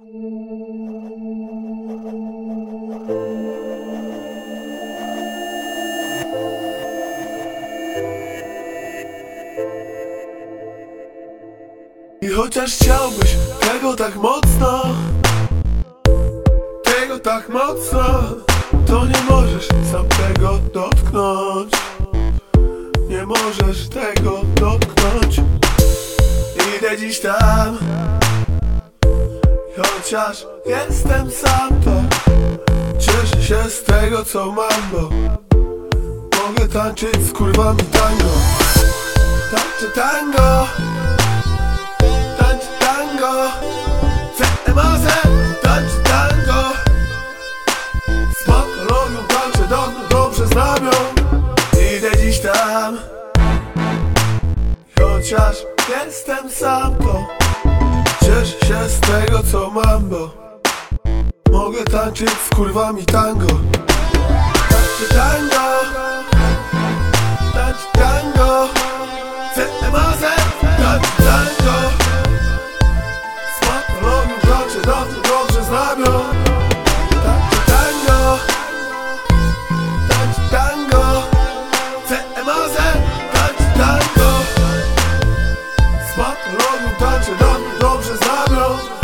I chociaż chciałbyś tego tak mocno Tego tak mocno To nie możesz sam tego dotknąć. Nie możesz tego dotknąć. Idę dziś tam Chociaż jestem sam to Cieszę się z tego co mam bo Mogę tańczyć z kurwami tango. Tańczę tango. Tańcz tango. CMAZ Tańcz tango. Z patologią tańczę dawno dobrze znam ją Idę dziś tam. Chociaż jestem sam to Cieszę się z tego co mam bo Mogę tańczyć z kurwami tango. Tańczę tango. Tańcz tango. CMAZ Tańcz tańczy, dobrze zamiast